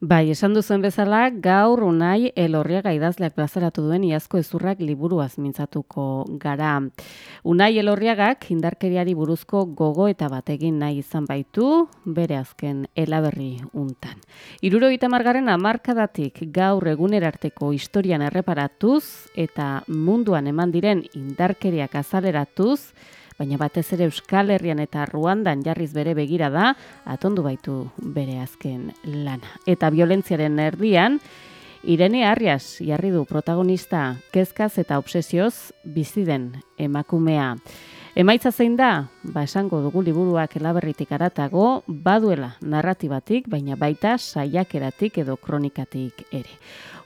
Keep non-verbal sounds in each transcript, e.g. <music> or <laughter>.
Bai, esan duzen bezala, gaur unai elorriaga idazleak plazaratu duen iazko ezurrak liburuaz mintzatuko gara. Unai elorriagak indarkeriari buruzko gogo eta bategin nahi izan baitu, bere azken elaberri untan. Iruro margarren amarkadatik gaur egunerarteko historian erreparatuz eta munduan eman diren indarkeriak azaleratuz, baina batez ere Euskal Herrian eta Ruandan jarriz bere begira da, atondu baitu bere azken lana. Eta violentziaren erdian, Irene Arrias jarri du protagonista kezkaz eta obsesioz bizi den emakumea. Emaitza zein da? Ba, esango dugu liburuak elaberritik aratago, baduela narratibatik, baina baita saiakeratik edo kronikatik ere.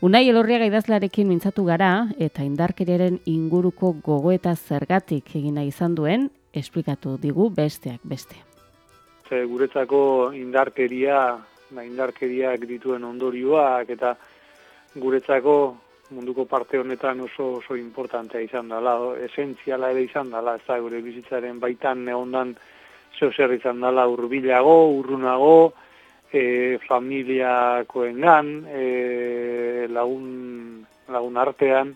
Unai elorriaga idazlarekin mintzatu gara, eta indarkeriaren inguruko gogoeta zergatik egina izan duen, esplikatu digu besteak beste. Ze, guretzako indarkeria, ba, indarkeriak dituen ondorioak, eta guretzako munduko parte honetan oso oso importantea izan dela, esentziala ere izan dela, ez da gure bizitzaren baitan neondan zeo zer izan dela urbilago, urrunago, e, familiakoengan, e, lagun, lagun artean,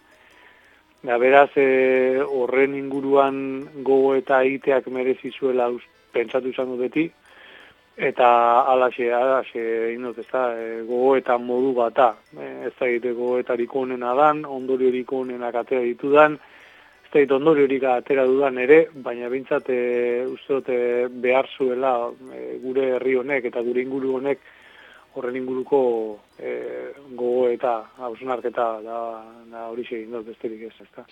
da beraz e, horren inguruan gogo eta egiteak merezi zuela pentsatu izan beti, Eta alaxe, alaxe, inot, ez da, e, gogoetan modu bata. E, ez da egite gogoetarik onena dan, ondoriorik onenak atera ditudan, ez da egite ondoriorik atera dudan ere, baina bintzat, e, uste dute behar zuela e, gure herri honek eta gure inguru honek horren inguruko e, gogo eta hausunarketa da, da hori segin dut, besterik ez, ez da.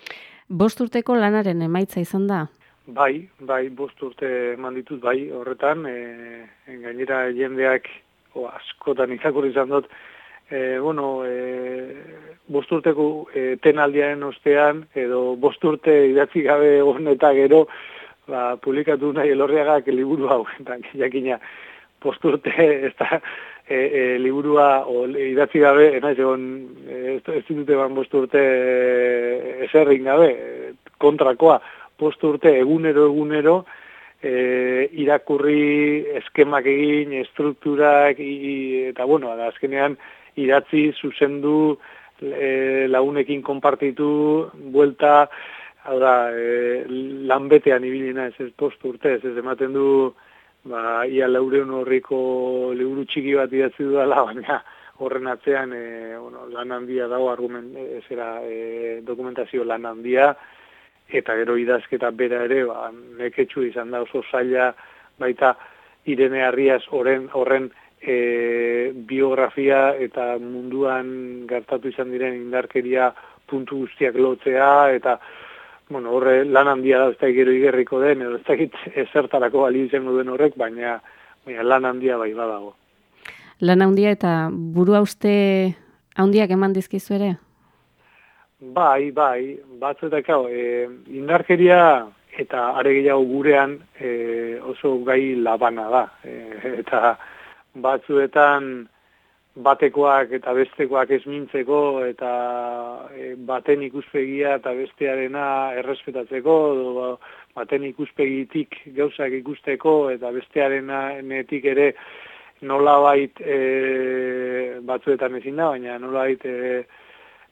Bost urteko lanaren emaitza izan da? Bai, bai, bost urte eman bai, horretan, e, gainera jendeak, o, askotan izakur izan dut, e, bueno, e, bost urteko e, tenaldiaren ostean, edo bost urte idatzi gabe egon eta gero, ba, publikatu nahi elorriagak liburu hau, eta jakina, bost urte, ez da, e, e, liburua, o, idatzi gabe, enaiz egon, ez, ez ditute ban bost urte eserrin gabe, kontrakoa, post urte egunero egunero e, irakurri eskemak egin, estrukturak eta bueno, azkenean idatzi zuzendu e, lagunekin konpartitu buelta hau da, e, lanbetean ibilina ez ez post urte, ez ez ematen du ba, ia laureun horriko liburu txiki bat idatzi dudala, <laughs> baina horren atzean e, bueno, lan handia dago argument, e, zera, e, dokumentazio lan handia, eta gero idazketa bera ere, ba, neketxu izan da oso zaila, baita Irene Arriaz horren, horren e, biografia eta munduan gertatu izan diren indarkeria puntu guztiak lotzea, eta bueno, horre lan handia da, ez da gero igerriko den, edo ez da ezertarako bali izango den horrek, baina, baina lan handia bai badago. Lan handia eta burua uste handiak eman dizkizu ere? Bai, bai, batzuetako, e, indarkeria eta aregiago gurean e, oso gai labana da. E, <laughs> eta batzuetan batekoak eta bestekoak esmintzeko eta e, baten ikuspegia eta bestearena errespetatzeko, edo baten ikuspegitik gauzak ikusteko eta bestearena netik ere nolabait e, batzuetan ezin da, baina nolabait e,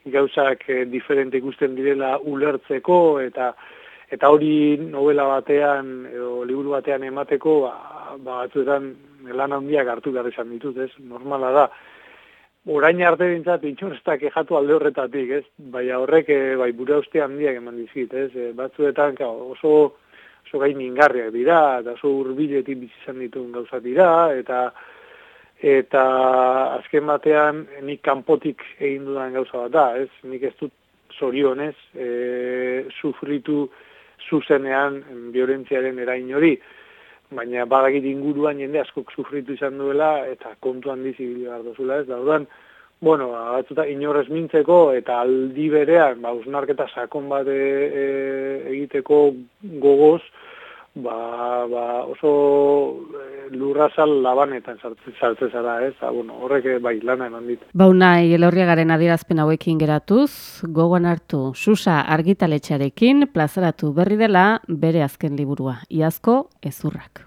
gauzak e, diferente ikusten direla ulertzeko eta eta hori novela batean edo liburu batean emateko ba, ba batzuetan lan handiak hartu behar izan ditut, ez? Normala da. Orain arte bintzat, intxorestak ejatu alde horretatik, ez? Bai horrek, e, bai bura uste handiak eman dizit, ez? E, batzuetan, ka, oso, oso gain ingarriak dira, eta oso urbiletik bizizan dituen gauzat dira, eta eta azken batean nik kanpotik egin dudan gauza bat da, ez? Nik ez dut zorionez e, sufritu zuzenean violentziaren erain hori, baina badakit inguruan jende askok sufritu izan duela eta kontu handi zibili behar dozula ez, daudan, bueno, batzuta inorrez mintzeko eta aldi berean, ba, usnarketa sakon bat e, e, egiteko gogoz, ba, ba oso e, lurrazal labanetan sartzen zara, ez? Ba, bueno, horrek bai lana eman dit. Baunai elorriagaren adierazpen hauekin geratuz, gogoan hartu susa argitaletxarekin plazaratu berri dela bere azken liburua, iazko ezurrak.